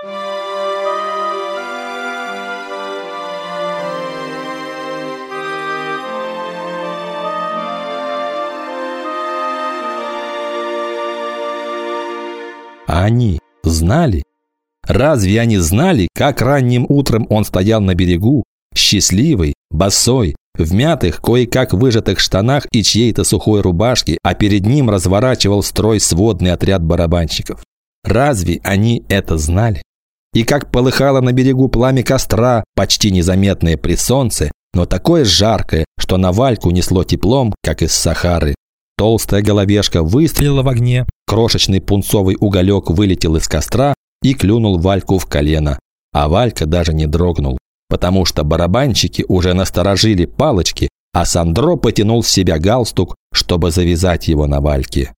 А они знали? Разве они знали, как ранним утром он стоял на берегу, счастливый, босой, в мятых, кое-как выжатых штанах и чьей-то сухой рубашке, а перед ним разворачивал строй сводный отряд барабанщиков? Разве они это знали? И как полыхало на берегу пламя костра, почти незаметное при солнце, но такое жаркое, что на Вальку несло теплом, как из Сахары. Толстая головешка выстрелила в огне, крошечный пунцовый уголек вылетел из костра и клюнул Вальку в колено. А Валька даже не дрогнул, потому что барабанщики уже насторожили палочки, а Сандро потянул в себя галстук, чтобы завязать его на Вальке.